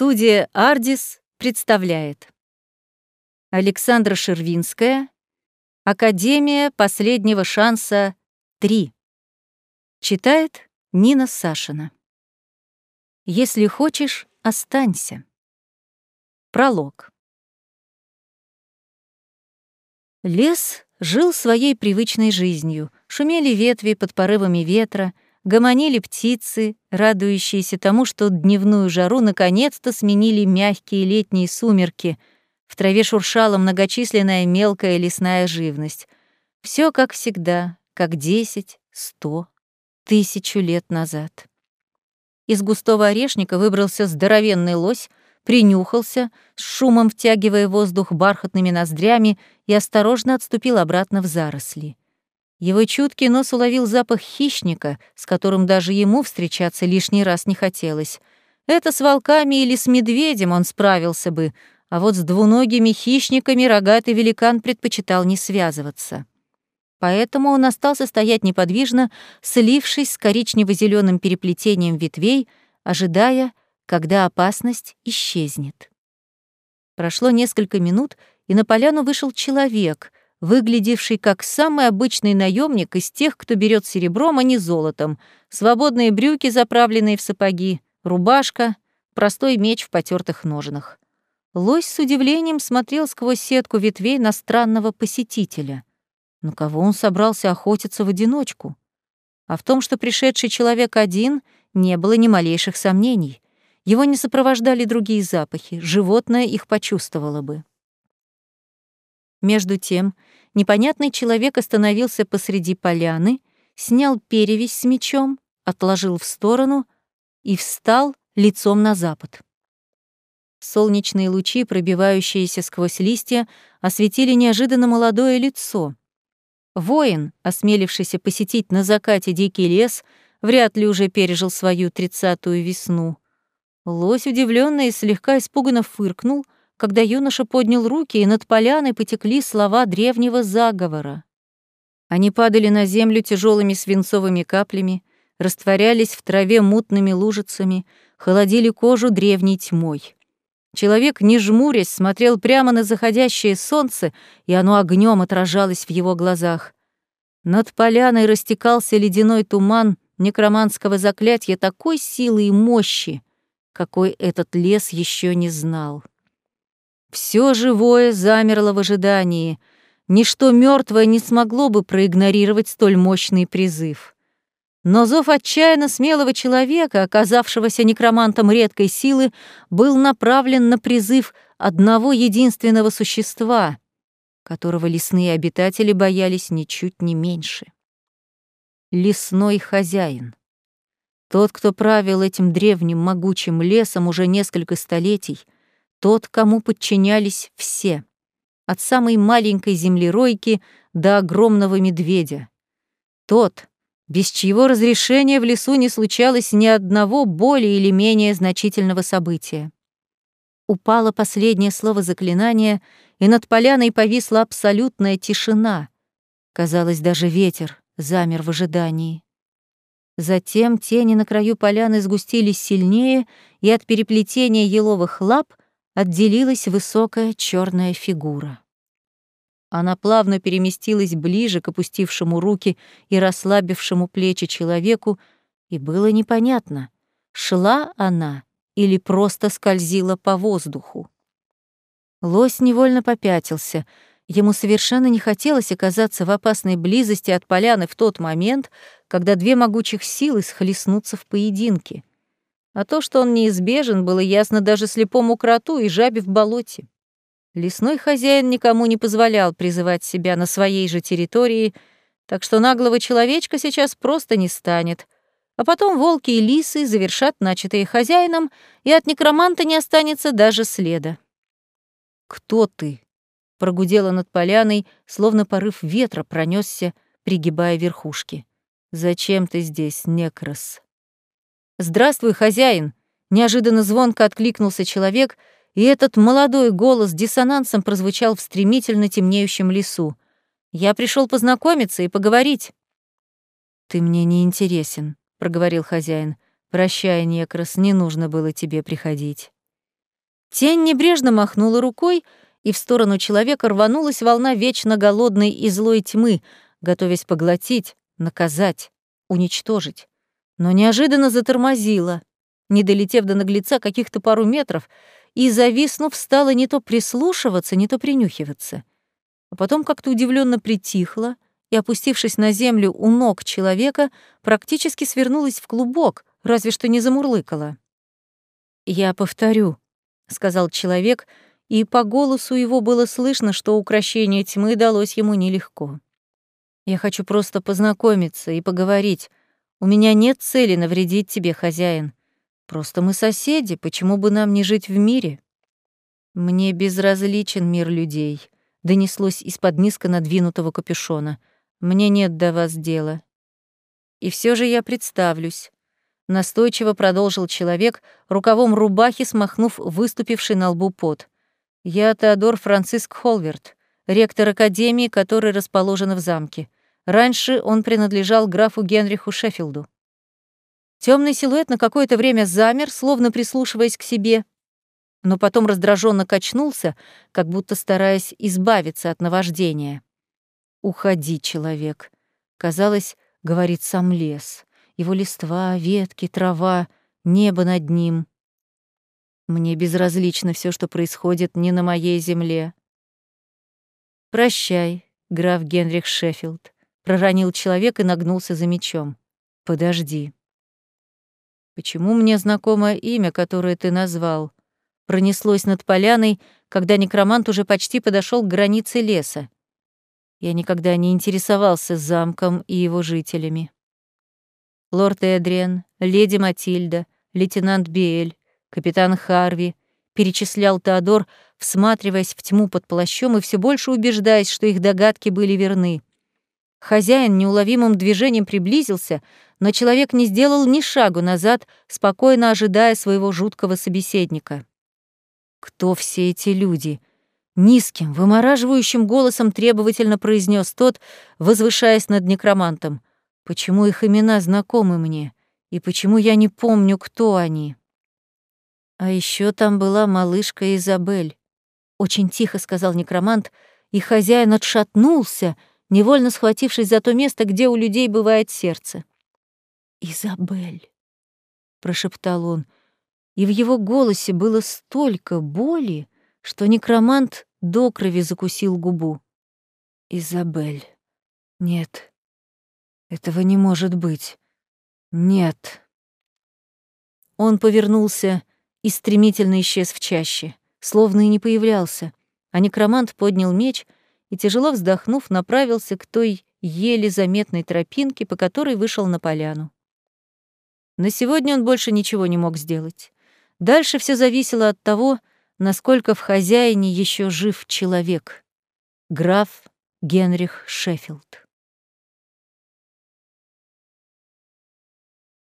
Студия «Ардис» представляет Александра Шервинская Академия последнего шанса 3 Читает Нина Сашина Если хочешь, останься. Пролог Лес жил своей привычной жизнью. Шумели ветви под порывами ветра — гомонили птицы, радующиеся тому, что дневную жару наконец-то сменили мягкие летние сумерки. В траве шуршала многочисленная мелкая лесная живность. Все как всегда, как десять, сто, тысячу лет назад. Из густого орешника выбрался здоровенный лось, принюхался, с шумом втягивая воздух бархатными ноздрями и осторожно отступил обратно в заросли. Его чуткий нос уловил запах хищника, с которым даже ему встречаться лишний раз не хотелось. Это с волками или с медведем он справился бы, а вот с двуногими хищниками рогатый великан предпочитал не связываться. Поэтому он остался стоять неподвижно, слившись с коричнево зеленым переплетением ветвей, ожидая, когда опасность исчезнет. Прошло несколько минут, и на поляну вышел человек — выглядевший как самый обычный наемник из тех, кто берет серебром, а не золотом, свободные брюки, заправленные в сапоги, рубашка, простой меч в потертых ножнах. Лось с удивлением смотрел сквозь сетку ветвей на странного посетителя. На кого он собрался охотиться в одиночку? А в том, что пришедший человек один, не было ни малейших сомнений. Его не сопровождали другие запахи, животное их почувствовало бы. Между тем, непонятный человек остановился посреди поляны, снял перевязь с мечом, отложил в сторону и встал лицом на запад. Солнечные лучи, пробивающиеся сквозь листья, осветили неожиданно молодое лицо. Воин, осмелившийся посетить на закате дикий лес, вряд ли уже пережил свою тридцатую весну. Лось, удивленно и слегка испуганно фыркнул — когда юноша поднял руки, и над поляной потекли слова древнего заговора. Они падали на землю тяжелыми свинцовыми каплями, растворялись в траве мутными лужицами, холодили кожу древней тьмой. Человек, не жмурясь, смотрел прямо на заходящее солнце, и оно огнем отражалось в его глазах. Над поляной растекался ледяной туман некроманского заклятия такой силы и мощи, какой этот лес еще не знал. Все живое замерло в ожидании. Ничто мертвое не смогло бы проигнорировать столь мощный призыв. Но зов отчаянно смелого человека, оказавшегося некромантом редкой силы, был направлен на призыв одного единственного существа, которого лесные обитатели боялись ничуть не меньше. Лесной хозяин. Тот, кто правил этим древним могучим лесом уже несколько столетий — тот, кому подчинялись все, от самой маленькой землеройки до огромного медведя. Тот, без чьего разрешения в лесу не случалось ни одного более или менее значительного события. Упало последнее слово заклинания, и над поляной повисла абсолютная тишина. Казалось, даже ветер замер в ожидании. Затем тени на краю поляны сгустились сильнее, и от переплетения еловых лап отделилась высокая черная фигура. Она плавно переместилась ближе к опустившему руки и расслабившему плечи человеку, и было непонятно, шла она или просто скользила по воздуху. Лось невольно попятился. Ему совершенно не хотелось оказаться в опасной близости от поляны в тот момент, когда две могучих силы схлестнутся в поединке — а то, что он неизбежен, было ясно даже слепому кроту и жабе в болоте. Лесной хозяин никому не позволял призывать себя на своей же территории, так что наглого человечка сейчас просто не станет. А потом волки и лисы завершат начатое хозяином, и от некроманта не останется даже следа. «Кто ты?» — прогудела над поляной, словно порыв ветра пронесся, пригибая верхушки. «Зачем ты здесь, Некрос?» «Здравствуй, хозяин!» Неожиданно звонко откликнулся человек, и этот молодой голос диссонансом прозвучал в стремительно темнеющем лесу. «Я пришел познакомиться и поговорить». «Ты мне не интересен», — проговорил хозяин. «Прощай, некрас, не нужно было тебе приходить». Тень небрежно махнула рукой, и в сторону человека рванулась волна вечно голодной и злой тьмы, готовясь поглотить, наказать, уничтожить. Но неожиданно затормозила, не долетев до наглеца каких-то пару метров, и, зависнув, стала не то прислушиваться, не то принюхиваться. А потом как-то удивленно притихла и, опустившись на землю у ног человека, практически свернулась в клубок, разве что не замурлыкала. «Я повторю», — сказал человек, и по голосу его было слышно, что укрощение тьмы далось ему нелегко. «Я хочу просто познакомиться и поговорить. У меня нет цели навредить тебе, хозяин. Просто мы соседи, почему бы нам не жить в мире? Мне безразличен мир людей, донеслось из-под низко надвинутого капюшона. Мне нет до вас дела. И все же я представлюсь. Настойчиво продолжил человек, рукавом рубахи смахнув выступивший на лбу пот. Я Теодор Франциск Холверт, ректор академии, который расположена в замке. Раньше он принадлежал графу Генриху Шеффилду. Темный силуэт на какое-то время замер, словно прислушиваясь к себе, но потом раздраженно качнулся, как будто стараясь избавиться от наваждения. «Уходи, человек», — казалось, говорит сам лес. Его листва, ветки, трава, небо над ним. Мне безразлично все, что происходит не на моей земле. «Прощай, граф Генрих Шеффилд», — проронил человек и нагнулся за мечом. «Подожди». Почему мне знакомое имя, которое ты назвал? Пронеслось над поляной, когда некромант уже почти подошел к границе леса. Я никогда не интересовался замком и его жителями. Лорд Эдриан, леди Матильда, лейтенант Биэль, капитан Харви, перечислял Теодор, всматриваясь в тьму под плащом и все больше убеждаясь, что их догадки были верны. Хозяин неуловимым движением приблизился, но человек не сделал ни шагу назад, спокойно ожидая своего жуткого собеседника. «Кто все эти люди?» Низким, вымораживающим голосом требовательно произнес тот, возвышаясь над некромантом. «Почему их имена знакомы мне? И почему я не помню, кто они?» А еще там была малышка Изабель. Очень тихо сказал некромант, и хозяин отшатнулся, невольно схватившись за то место, где у людей бывает сердце. «Изабель», — прошептал он, и в его голосе было столько боли, что некромант до крови закусил губу. «Изабель, нет, этого не может быть. Нет». Он повернулся и стремительно исчез в чаще, словно и не появлялся, а некромант поднял меч и, тяжело вздохнув, направился к той еле заметной тропинке, по которой вышел на поляну. На сегодня он больше ничего не мог сделать. Дальше все зависело от того, насколько в хозяине еще жив человек. Граф Генрих Шеффилд.